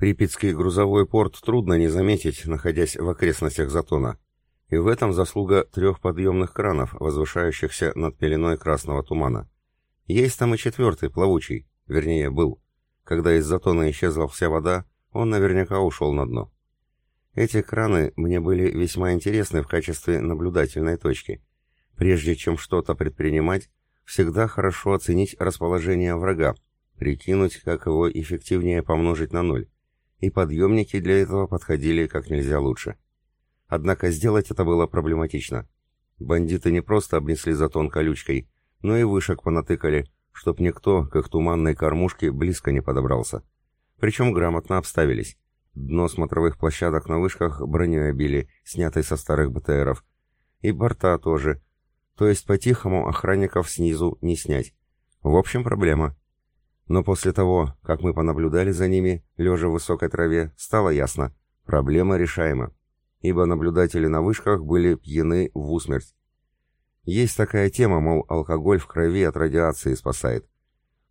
Припятский грузовой порт трудно не заметить, находясь в окрестностях Затона. И в этом заслуга трех подъемных кранов, возвышающихся над пеленой красного тумана. Есть там и четвертый, плавучий, вернее, был. Когда из Затона исчезла вся вода, он наверняка ушел на дно. Эти краны мне были весьма интересны в качестве наблюдательной точки. Прежде чем что-то предпринимать, всегда хорошо оценить расположение врага, прикинуть, как его эффективнее помножить на ноль и подъемники для этого подходили как нельзя лучше. Однако сделать это было проблематично. Бандиты не просто обнесли затон колючкой, но и вышек понатыкали, чтоб никто к их туманной кормушке близко не подобрался. Причем грамотно обставились. Дно смотровых площадок на вышках броней обили, снятой со старых БТРов. И борта тоже. То есть по-тихому охранников снизу не снять. В общем, проблема. Но после того, как мы понаблюдали за ними, лежа в высокой траве, стало ясно – проблема решаема, ибо наблюдатели на вышках были пьяны в усмерть. Есть такая тема, мол, алкоголь в крови от радиации спасает.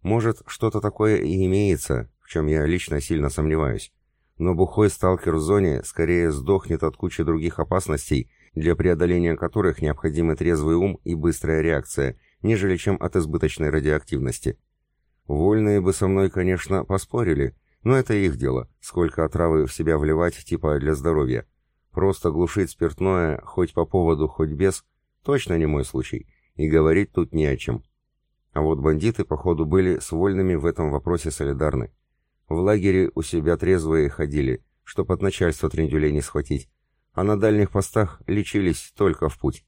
Может, что-то такое и имеется, в чем я лично сильно сомневаюсь. Но бухой сталкер в зоне скорее сдохнет от кучи других опасностей, для преодоления которых необходимы трезвый ум и быстрая реакция, нежели чем от избыточной радиоактивности. Вольные бы со мной, конечно, поспорили, но это их дело, сколько отравы в себя вливать типа для здоровья. Просто глушить спиртное, хоть по поводу, хоть без, точно не мой случай, и говорить тут не о чем. А вот бандиты, походу, были с вольными в этом вопросе солидарны. В лагере у себя трезвые ходили, чтоб от начальства трендюлей не схватить, а на дальних постах лечились только в путь.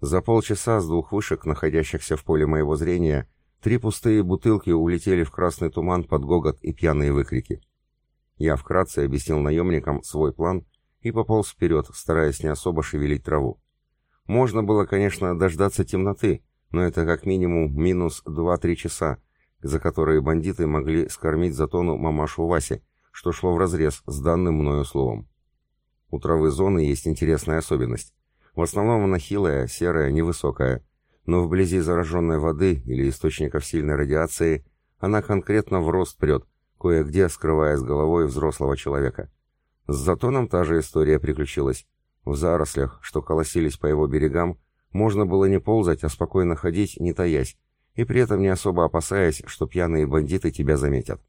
За полчаса с двух вышек, находящихся в поле моего зрения, Три пустые бутылки улетели в красный туман под гогот и пьяные выкрики. Я вкратце объяснил наемникам свой план и пополз вперед, стараясь не особо шевелить траву. Можно было, конечно, дождаться темноты, но это как минимум минус 2-3 часа, за которые бандиты могли скормить затону мамашу Васе, что шло вразрез с данным мною словом. У травы зоны есть интересная особенность. В основном она хилая, серая, невысокая, но вблизи зараженной воды или источников сильной радиации она конкретно в рост прет, кое-где скрывая с головой взрослого человека. С Затоном та же история приключилась. В зарослях, что колосились по его берегам, можно было не ползать, а спокойно ходить, не таясь, и при этом не особо опасаясь, что пьяные бандиты тебя заметят.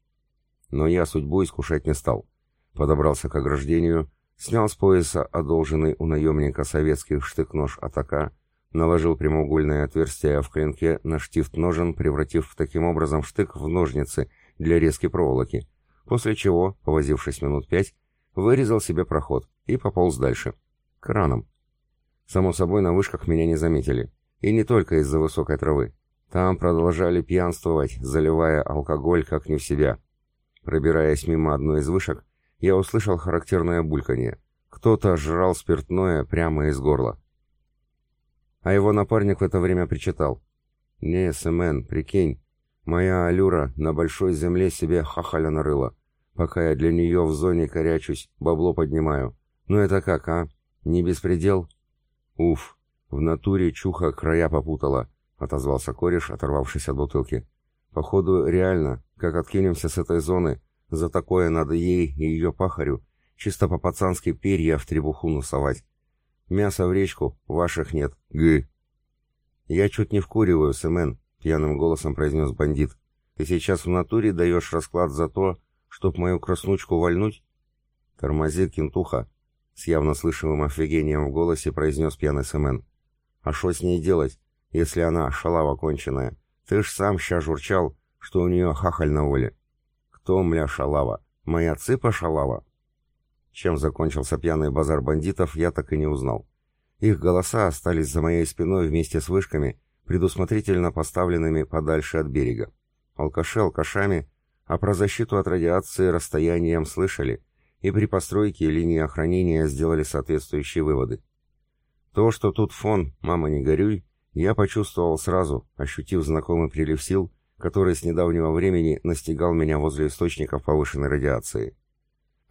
Но я судьбу искушать не стал. Подобрался к ограждению, снял с пояса одолженный у наемника советский штык-нож атака, наложил прямоугольное отверстие в клинке на штифт ножен, превратив таким образом штык в ножницы для резки проволоки, после чего, повозившись минут пять, вырезал себе проход и пополз дальше. К ранам. Само собой, на вышках меня не заметили. И не только из-за высокой травы. Там продолжали пьянствовать, заливая алкоголь как не в себя. Пробираясь мимо одной из вышек, я услышал характерное бульканье. Кто-то жрал спиртное прямо из горла. А его напарник в это время причитал. «Не, Сэмен, прикинь, моя Алюра на большой земле себе хахаля нарыла. Пока я для нее в зоне корячусь, бабло поднимаю. Ну это как, а? Не беспредел?» «Уф, в натуре чуха края попутала», — отозвался кореш, оторвавшись от бутылки. «Походу, реально, как откинемся с этой зоны, за такое надо ей и ее пахарю чисто по-пацански перья в требуху носовать. Мяса в речку, ваших нет. Г. Я чуть не вкуриваю, Сэмен, пьяным голосом произнес бандит. Ты сейчас в натуре даешь расклад за то, чтоб мою краснучку вальнуть? Тормози, кентуха, с явно слышимым офигением в голосе произнес пьяный Сэмен. А что с ней делать, если она шалава конченая? Ты ж сам ща журчал, что у нее хахаль на воле. Кто, мля, шалава? Моя цыпа шалава? Чем закончился пьяный базар бандитов, я так и не узнал. Их голоса остались за моей спиной вместе с вышками, предусмотрительно поставленными подальше от берега. Алкаши алкашами, а про защиту от радиации расстоянием слышали, и при постройке линии охранения сделали соответствующие выводы. То, что тут фон «Мама, не горюй», я почувствовал сразу, ощутив знакомый прилив сил, который с недавнего времени настигал меня возле источников повышенной радиации.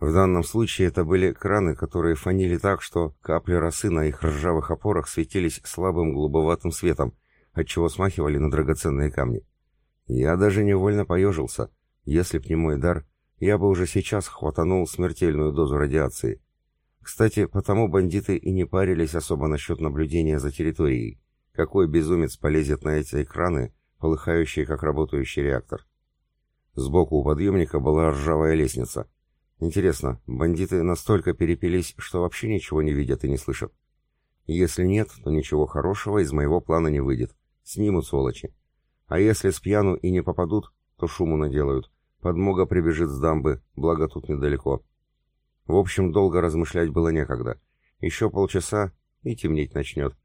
В данном случае это были краны, которые фанили так, что капли росы на их ржавых опорах светились слабым голубоватым светом, отчего смахивали на драгоценные камни. Я даже невольно поежился. Если б не мой дар, я бы уже сейчас хватанул смертельную дозу радиации. Кстати, потому бандиты и не парились особо насчет наблюдения за территорией. Какой безумец полезет на эти экраны, полыхающие как работающий реактор? Сбоку у подъемника была ржавая лестница. Интересно, бандиты настолько перепились, что вообще ничего не видят и не слышат? Если нет, то ничего хорошего из моего плана не выйдет. Снимут сволочи. А если с пьяну и не попадут, то шуму наделают. Подмога прибежит с дамбы, благо тут недалеко. В общем, долго размышлять было некогда. Еще полчаса, и темнеть начнет.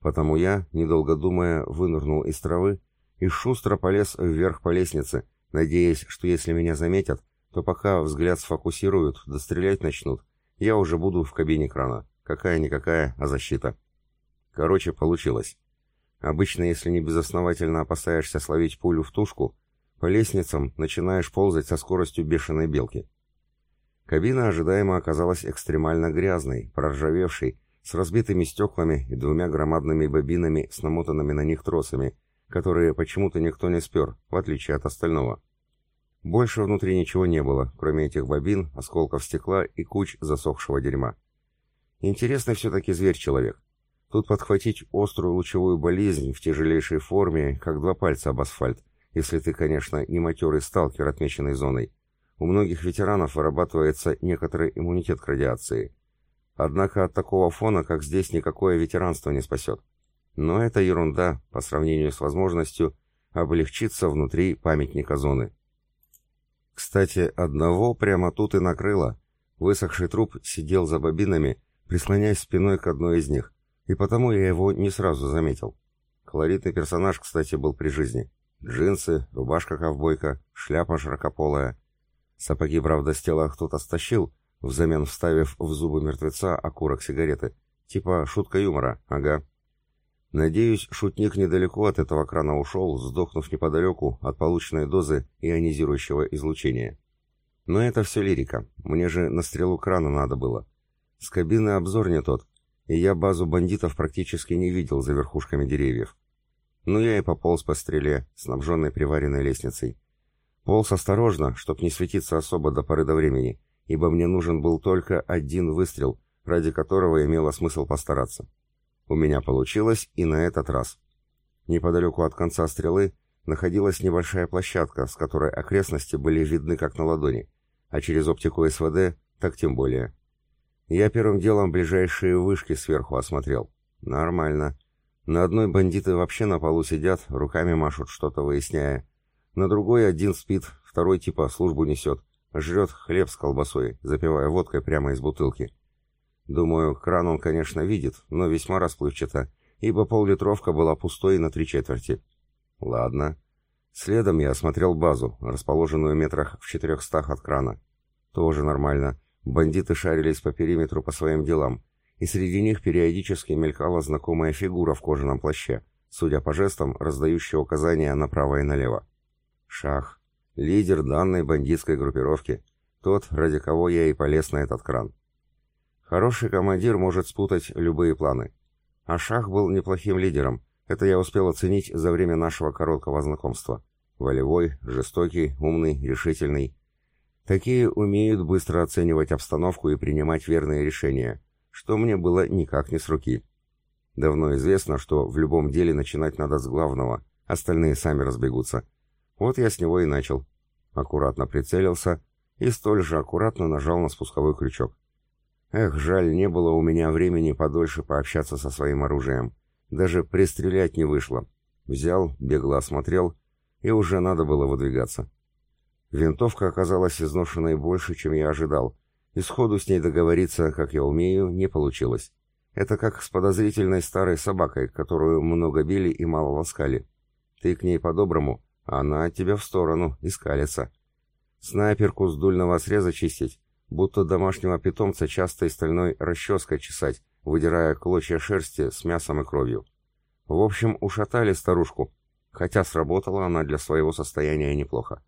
Потому я, недолго думая, вынырнул из травы и шустро полез вверх по лестнице, надеясь, что если меня заметят, то пока взгляд сфокусируют, да стрелять начнут, я уже буду в кабине крана. Какая-никакая, а защита. Короче, получилось. Обычно, если не безосновательно опасаешься словить пулю в тушку, по лестницам начинаешь ползать со скоростью бешеной белки. Кабина ожидаемо оказалась экстремально грязной, проржавевшей, с разбитыми стеклами и двумя громадными бобинами с намотанными на них тросами, которые почему-то никто не спер, в отличие от остального. Больше внутри ничего не было, кроме этих бобин, осколков стекла и куч засохшего дерьма. Интересный все-таки зверь-человек. Тут подхватить острую лучевую болезнь в тяжелейшей форме, как два пальца об асфальт, если ты, конечно, не матерый сталкер, отмеченной зоной. У многих ветеранов вырабатывается некоторый иммунитет к радиации. Однако от такого фона, как здесь, никакое ветеранство не спасет. Но это ерунда по сравнению с возможностью облегчиться внутри памятника зоны. Кстати, одного прямо тут и накрыло. Высохший труп сидел за бобинами, прислоняясь спиной к одной из них, и потому я его не сразу заметил. Колоритный персонаж, кстати, был при жизни. Джинсы, рубашка-ковбойка, шляпа широкополая. Сапоги, правда, с тела кто-то стащил, взамен вставив в зубы мертвеца окурок сигареты. Типа шутка юмора, ага. Надеюсь, шутник недалеко от этого крана ушел, сдохнув неподалеку от полученной дозы ионизирующего излучения. Но это все лирика. Мне же на стрелу крана надо было. С кабины обзор не тот, и я базу бандитов практически не видел за верхушками деревьев. Ну я и пополз по стреле, снабженной приваренной лестницей. Полз осторожно, чтоб не светиться особо до поры до времени, ибо мне нужен был только один выстрел, ради которого имело смысл постараться. У меня получилось и на этот раз. Неподалеку от конца стрелы находилась небольшая площадка, с которой окрестности были видны как на ладони, а через оптику СВД так тем более. Я первым делом ближайшие вышки сверху осмотрел. Нормально. На одной бандиты вообще на полу сидят, руками машут, что-то выясняя. На другой один спит, второй типа службу несет. Жрет хлеб с колбасой, запивая водкой прямо из бутылки. Думаю, кран он, конечно, видит, но весьма расплывчато, ибо поллитровка была пустой на три четверти. Ладно. Следом я осмотрел базу, расположенную метрах в четырехстах от крана. Тоже нормально. Бандиты шарились по периметру по своим делам, и среди них периодически мелькала знакомая фигура в кожаном плаще, судя по жестам, раздающая указания направо и налево. Шах. Лидер данной бандитской группировки. Тот, ради кого я и полез на этот кран. Хороший командир может спутать любые планы. А Шах был неплохим лидером. Это я успел оценить за время нашего короткого знакомства. Волевой, жестокий, умный, решительный. Такие умеют быстро оценивать обстановку и принимать верные решения, что мне было никак не с руки. Давно известно, что в любом деле начинать надо с главного, остальные сами разбегутся. Вот я с него и начал. Аккуратно прицелился и столь же аккуратно нажал на спусковой крючок. Эх, жаль, не было у меня времени подольше пообщаться со своим оружием. Даже пристрелять не вышло. Взял, бегло осмотрел, и уже надо было выдвигаться. Винтовка оказалась изношенной больше, чем я ожидал, и сходу с ней договориться, как я умею, не получилось. Это как с подозрительной старой собакой, которую много били и мало ласкали. Ты к ней по-доброму, а она от тебя в сторону, и скалится. Снайперку с дульного среза чистить, будто домашнего питомца частой стальной расческой чесать, выдирая клочья шерсти с мясом и кровью. В общем, ушатали старушку, хотя сработала она для своего состояния неплохо.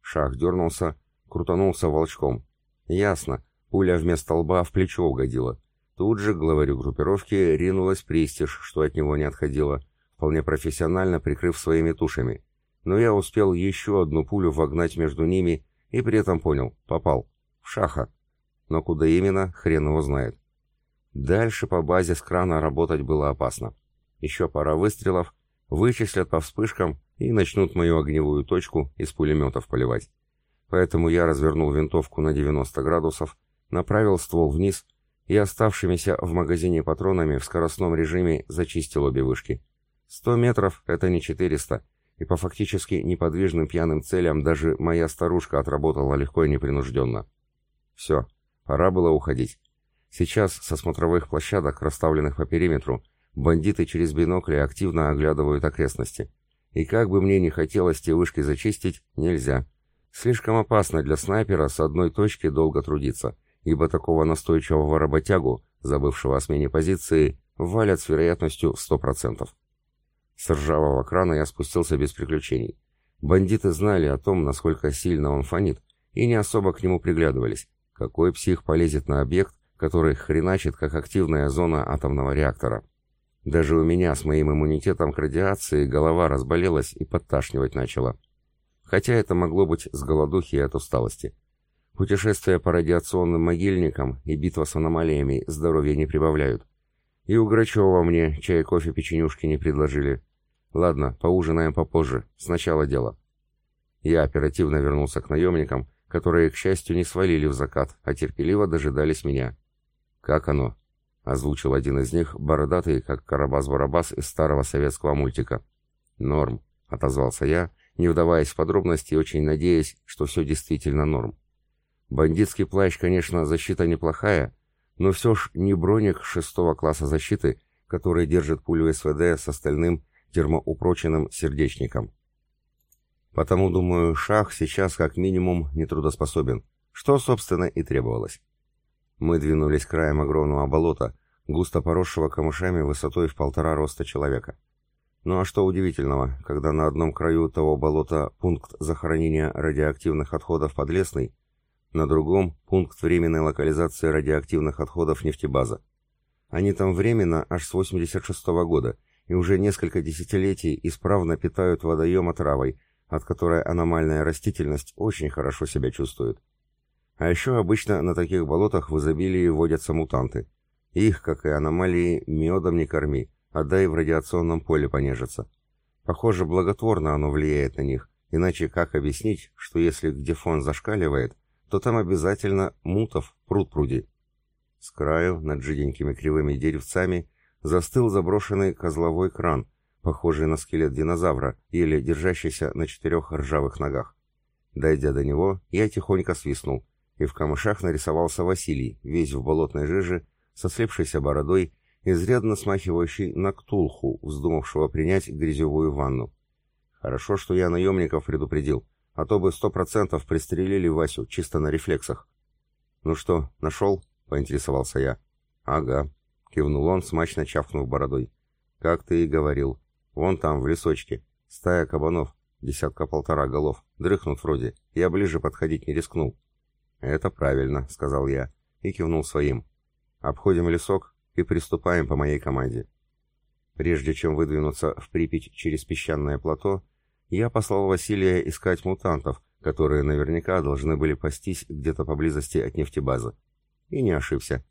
Шах дернулся, крутанулся волчком. Ясно, пуля вместо лба в плечо угодила. Тут же главарю группировки ринулась пристиж, что от него не отходило, вполне профессионально прикрыв своими тушами. Но я успел еще одну пулю вогнать между ними И при этом понял, попал. В шаха. Но куда именно, хрен его знает. Дальше по базе с крана работать было опасно. Еще пара выстрелов, вычислят по вспышкам и начнут мою огневую точку из пулеметов поливать. Поэтому я развернул винтовку на 90 градусов, направил ствол вниз и оставшимися в магазине патронами в скоростном режиме зачистил обе вышки. 100 метров — это не 400, и по фактически неподвижным пьяным целям даже моя старушка отработала легко и непринужденно. Все, пора было уходить. Сейчас со смотровых площадок, расставленных по периметру, бандиты через бинокли активно оглядывают окрестности. И как бы мне ни хотелось те вышки зачистить, нельзя. Слишком опасно для снайпера с одной точки долго трудиться, ибо такого настойчивого работягу, забывшего о смене позиции, валят с вероятностью в 100%. С ржавого крана я спустился без приключений. Бандиты знали о том, насколько сильно он фонит, и не особо к нему приглядывались. Какой псих полезет на объект, который хреначит, как активная зона атомного реактора? Даже у меня с моим иммунитетом к радиации голова разболелась и подташнивать начала. Хотя это могло быть с голодухи и от усталости. Путешествия по радиационным могильникам и битва с аномалиями здоровья не прибавляют. И у Грачева мне чай, кофе, печенюшки не предложили. Ладно, поужинаем попозже. Сначала дело. Я оперативно вернулся к наемникам, которые, к счастью, не свалили в закат, а терпеливо дожидались меня. «Как оно?» — озвучил один из них, бородатый, как Карабас-Барабас из старого советского мультика. «Норм», — отозвался я, не вдаваясь в подробности и очень надеясь, что все действительно норм. Бандитский плащ, конечно, защита неплохая, но все ж не броник шестого класса защиты, который держит пулю СВД с остальным термоупроченным сердечником. Потому, думаю, шах сейчас как минимум нетрудоспособен, что, собственно, и требовалось. Мы двинулись краем огромного болота, густо поросшего камышами высотой в полтора роста человека. Ну а что удивительного, когда на одном краю того болота пункт захоронения радиоактивных отходов Подлесный, на другом — пункт временной локализации радиоактивных отходов нефтебаза. Они там временно аж с 86 -го года и уже несколько десятилетий исправно питают водоем отравой, от которой аномальная растительность очень хорошо себя чувствует. А еще обычно на таких болотах в изобилии водятся мутанты. Их, как и аномалии, медом не корми, а дай в радиационном поле понежиться. Похоже, благотворно оно влияет на них, иначе как объяснить, что если где фон зашкаливает, то там обязательно мутов пруд пруди. С краю, над жиденькими кривыми деревцами, застыл заброшенный козловой кран, похожий на скелет динозавра, еле держащийся на четырех ржавых ногах. Дойдя до него, я тихонько свистнул, и в камышах нарисовался Василий, весь в болотной жиже, со слепшейся бородой, изрядно смахивающий на ктулху, вздумавшего принять грязевую ванну. Хорошо, что я наемников предупредил а то бы сто процентов пристрелили Васю чисто на рефлексах. «Ну что, нашел?» — поинтересовался я. «Ага», — кивнул он, смачно чавкнув бородой. «Как ты и говорил. Вон там, в лесочке. Стая кабанов, десятка-полтора голов. Дрыхнут вроде. Я ближе подходить не рискнул». «Это правильно», — сказал я и кивнул своим. «Обходим лесок и приступаем по моей команде». Прежде чем выдвинуться в Припять через песчаное плато, я послал Василия искать мутантов, которые наверняка должны были пастись где-то поблизости от нефтебазы. И не ошибся.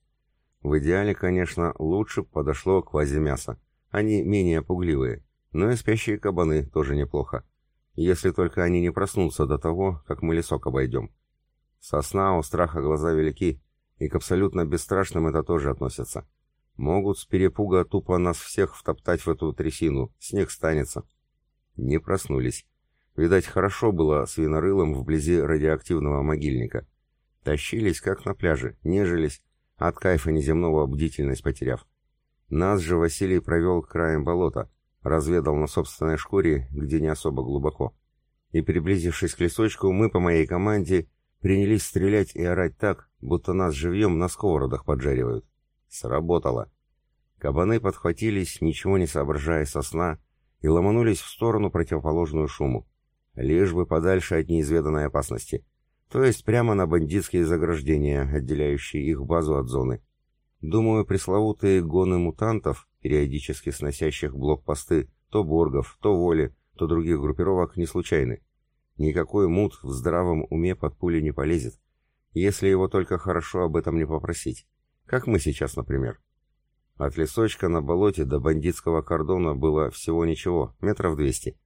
В идеале, конечно, лучше подошло квази-мясо. Они менее пугливые, но и спящие кабаны тоже неплохо. Если только они не проснутся до того, как мы лесок обойдем. Сосна у страха глаза велики, и к абсолютно бесстрашным это тоже относится. Могут с перепуга тупо нас всех втоптать в эту трясину, снег станется. Не проснулись. Видать, хорошо было свинорылом вблизи радиоактивного могильника. Тащились, как на пляже, нежились, от кайфа неземного бдительность потеряв. Нас же Василий провел краем болота, разведал на собственной шкуре, где не особо глубоко. И приблизившись к лесочку, мы по моей команде принялись стрелять и орать так, будто нас живьем на сковородах поджаривают. Сработало. Кабаны подхватились, ничего не соображая со сна, и ломанулись в сторону, противоположную шуму. Лишь бы подальше от неизведанной опасности. То есть прямо на бандитские заграждения, отделяющие их базу от зоны. Думаю, пресловутые гоны мутантов, периодически сносящих блокпосты то Боргов, то Воли, то других группировок, не случайны. Никакой мут в здравом уме под пули не полезет, если его только хорошо об этом не попросить. Как мы сейчас, например. От лесочка на болоте до бандитского кордона было всего ничего, метров двести.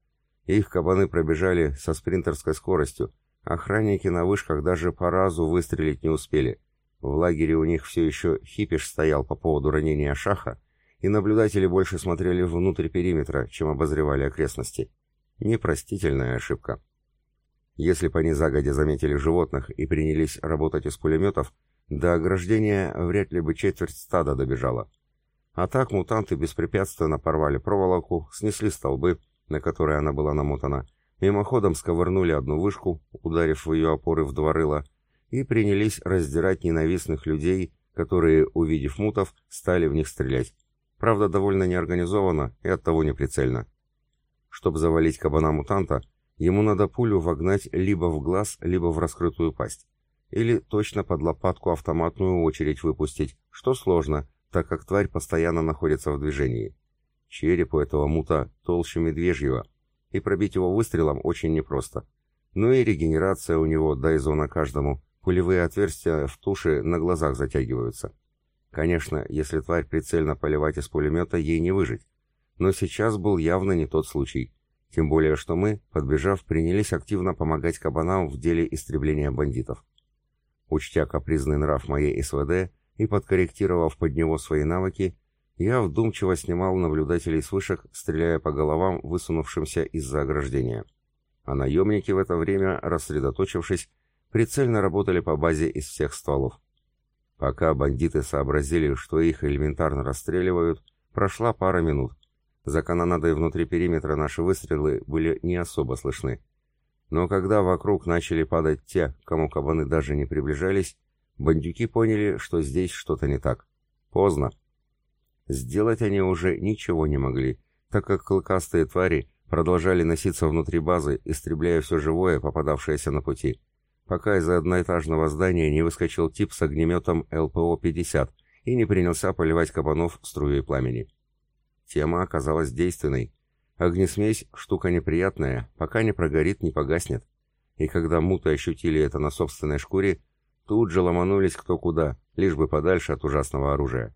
Их кабаны пробежали со спринтерской скоростью, охранники на вышках даже по разу выстрелить не успели. В лагере у них все еще хипиш стоял по поводу ранения шаха, и наблюдатели больше смотрели внутрь периметра, чем обозревали окрестности. Непростительная ошибка. Если бы они загодя заметили животных и принялись работать из пулеметов, до ограждения вряд ли бы четверть стада добежала. А так мутанты беспрепятственно порвали проволоку, снесли столбы, на которые она была намотана, мимоходом сковырнули одну вышку, ударив в ее опоры в два рыла, и принялись раздирать ненавистных людей, которые, увидев мутов, стали в них стрелять. Правда, довольно неорганизованно и оттого неприцельно. Чтобы завалить кабана-мутанта, ему надо пулю вогнать либо в глаз, либо в раскрытую пасть. Или точно под лопатку автоматную очередь выпустить, что сложно, так как тварь постоянно находится в движении. Череп у этого мута толще медвежьего, и пробить его выстрелом очень непросто. Ну и регенерация у него, дай зона каждому, пулевые отверстия в туше на глазах затягиваются. Конечно, если тварь прицельно поливать из пулемета, ей не выжить. Но сейчас был явно не тот случай. Тем более, что мы, подбежав, принялись активно помогать кабанам в деле истребления бандитов. Учтя капризный нрав моей СВД и подкорректировав под него свои навыки, я вдумчиво снимал наблюдателей с вышек, стреляя по головам, высунувшимся из-за ограждения. А наемники в это время, рассредоточившись, прицельно работали по базе из всех стволов. Пока бандиты сообразили, что их элементарно расстреливают, прошла пара минут. За канонадой внутри периметра наши выстрелы были не особо слышны. Но когда вокруг начали падать те, кому кабаны даже не приближались, бандюки поняли, что здесь что-то не так. Поздно. Сделать они уже ничего не могли, так как клыкастые твари продолжали носиться внутри базы, истребляя все живое, попадавшееся на пути пока из одноэтажного здания не выскочил тип с огнеметом ЛПО-50 и не принялся поливать кабанов струей пламени. Тема оказалась действенной. Огнесмесь — штука неприятная, пока не прогорит, не погаснет. И когда муты ощутили это на собственной шкуре, тут же ломанулись кто куда, лишь бы подальше от ужасного оружия.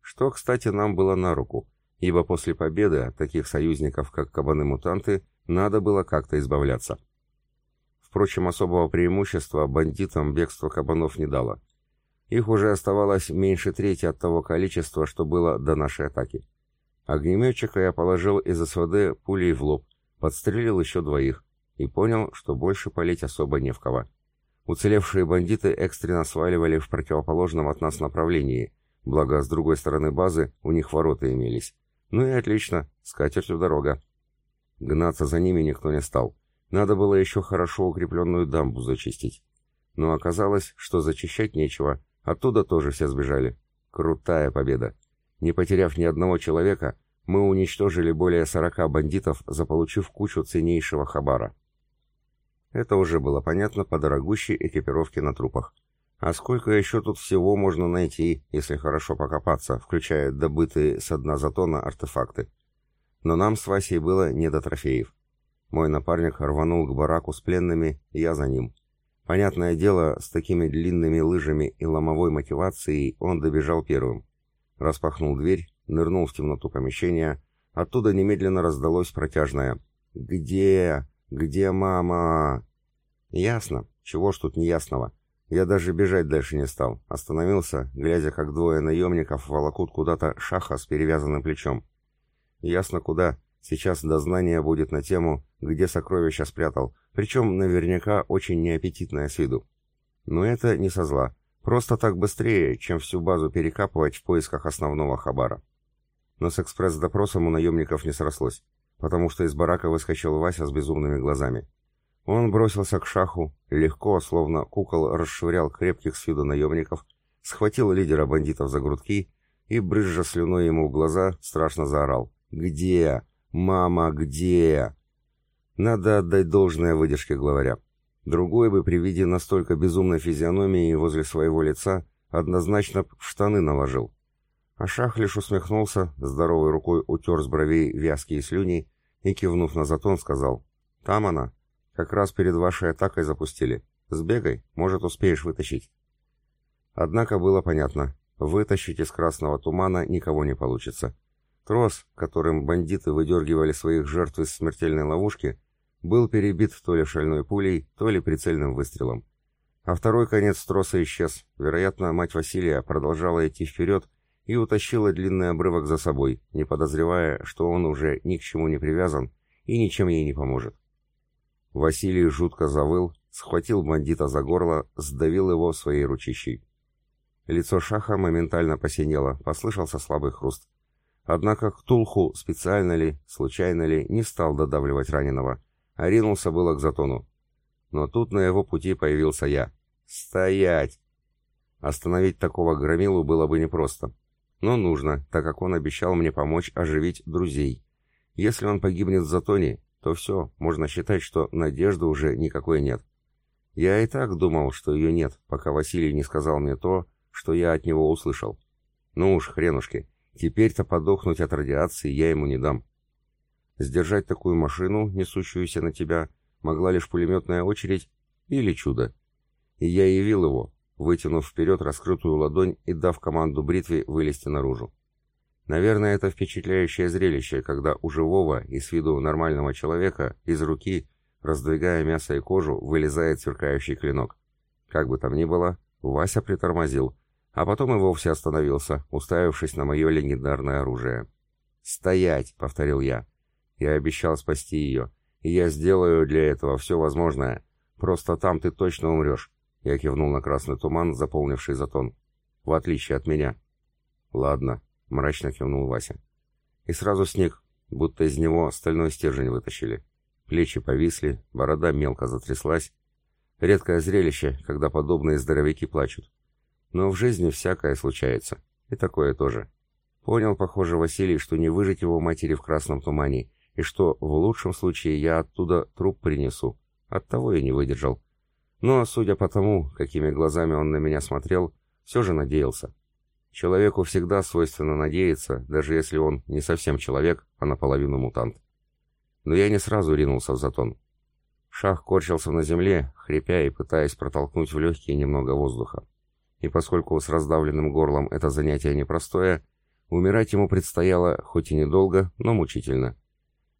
Что, кстати, нам было на руку, ибо после победы таких союзников, как кабаны-мутанты, надо было как-то избавляться. Впрочем, особого преимущества бандитам бегство кабанов не дало. Их уже оставалось меньше трети от того количества, что было до нашей атаки. Огнеметчика я положил из СВД пулей в лоб, подстрелил еще двоих и понял, что больше палить особо не в кого. Уцелевшие бандиты экстренно сваливали в противоположном от нас направлении, благо с другой стороны базы у них ворота имелись. Ну и отлично, с катертью дорога. Гнаться за ними никто не стал. Надо было еще хорошо укрепленную дамбу зачистить. Но оказалось, что зачищать нечего, оттуда тоже все сбежали. Крутая победа. Не потеряв ни одного человека, мы уничтожили более 40 бандитов, заполучив кучу ценнейшего хабара. Это уже было понятно по дорогущей экипировке на трупах. А сколько еще тут всего можно найти, если хорошо покопаться, включая добытые со дна затона артефакты. Но нам с Васей было не до трофеев. Мой напарник рванул к бараку с пленными, я за ним. Понятное дело, с такими длинными лыжами и ломовой мотивацией он добежал первым. Распахнул дверь, нырнул в темноту помещения. Оттуда немедленно раздалось протяжное «Где? Где мама?» «Ясно. Чего ж тут неясного?» Я даже бежать дальше не стал. Остановился, глядя, как двое наемников волокут куда-то шаха с перевязанным плечом. Ясно куда. Сейчас дознание будет на тему, где сокровища спрятал, причем наверняка очень неаппетитное с виду. Но это не со зла. Просто так быстрее, чем всю базу перекапывать в поисках основного хабара. Но с экспресс-допросом у наемников не срослось, потому что из барака выскочил Вася с безумными глазами. Он бросился к шаху, легко, словно кукол расшвырял крепких с виду наемников, схватил лидера бандитов за грудки и, брызжа слюной ему в глаза, страшно заорал. «Где? «Мама, где?» Надо отдать должное выдержке главаря. Другой бы при виде настолько безумной физиономии возле своего лица однозначно в штаны наложил. А Шах лишь усмехнулся, здоровой рукой утер с бровей вязкие слюни и, кивнув на затон, сказал «Там она». Как раз перед вашей атакой запустили. Сбегай, может, успеешь вытащить». Однако было понятно, вытащить из красного тумана никого не получится. Трос, которым бандиты выдергивали своих жертв из смертельной ловушки, был перебит то ли шальной пулей, то ли прицельным выстрелом. А второй конец троса исчез. Вероятно, мать Василия продолжала идти вперед и утащила длинный обрывок за собой, не подозревая, что он уже ни к чему не привязан и ничем ей не поможет. Василий жутко завыл, схватил бандита за горло, сдавил его своей ручищей. Лицо Шаха моментально посинело, послышался слабый хруст. Однако Ктулху, специально ли, случайно ли, не стал додавливать раненого, а ринулся было к затону. Но тут на его пути появился я. «Стоять!» Остановить такого громилу было бы непросто. Но нужно, так как он обещал мне помочь оживить друзей. Если он погибнет в затоне, то все, можно считать, что надежды уже никакой нет. Я и так думал, что ее нет, пока Василий не сказал мне то, что я от него услышал. Ну уж, хренушки, теперь-то подохнуть от радиации я ему не дам. Сдержать такую машину, несущуюся на тебя, могла лишь пулеметная очередь или чудо. И я явил его, вытянув вперед раскрытую ладонь и дав команду бритве вылезти наружу. Наверное, это впечатляющее зрелище, когда у живого и с виду нормального человека из руки, раздвигая мясо и кожу, вылезает сверкающий клинок. Как бы там ни было, Вася притормозил, а потом и вовсе остановился, уставившись на мое легендарное оружие. «Стоять!» — повторил я. Я обещал спасти ее, и я сделаю для этого все возможное. Просто там ты точно умрешь. Я кивнул на красный туман, заполнивший затон. В отличие от меня. Ладно, мрачно кивнул Вася. И сразу снег, будто из него стальной стержень вытащили. Плечи повисли, борода мелко затряслась. Редкое зрелище, когда подобные здоровяки плачут. Но в жизни всякое случается. И такое тоже. Понял, похоже, Василий, что не выжить его матери в красном тумане, и что в лучшем случае я оттуда труп принесу. Оттого и не выдержал. Но, судя по тому, какими глазами он на меня смотрел, все же надеялся. Человеку всегда свойственно надеяться, даже если он не совсем человек, а наполовину мутант. Но я не сразу ринулся в затон. Шах корчился на земле, хрипя и пытаясь протолкнуть в легкие немного воздуха. И поскольку с раздавленным горлом это занятие непростое, умирать ему предстояло хоть и недолго, но мучительно.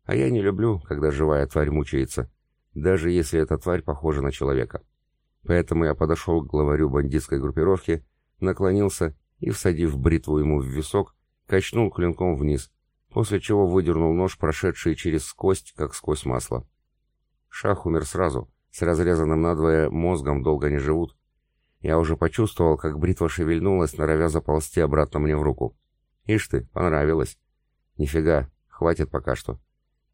А я не люблю, когда живая тварь мучается, даже если эта тварь похожа на человека. Поэтому я подошел к главарю бандитской группировки, наклонился и, всадив бритву ему в висок, качнул клинком вниз, после чего выдернул нож, прошедший через кость, как сквозь масло. Шах умер сразу, с разрезанным надвое мозгом долго не живут. Я уже почувствовал, как бритва шевельнулась, норовя заползти обратно мне в руку. Ишь ты, понравилось. Нифига, хватит пока что.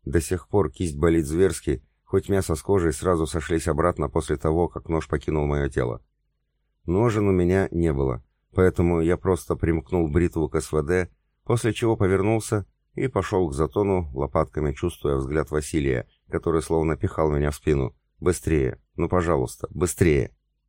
До сих пор кисть болит зверски, хоть мясо с кожей сразу сошлись обратно после того, как нож покинул мое тело. Ножен у меня не было, поэтому я просто примкнул бритву к СВД, после чего повернулся и пошел к затону, лопатками чувствуя взгляд Василия, который словно пихал меня в спину. «Быстрее! Ну, пожалуйста, быстрее!»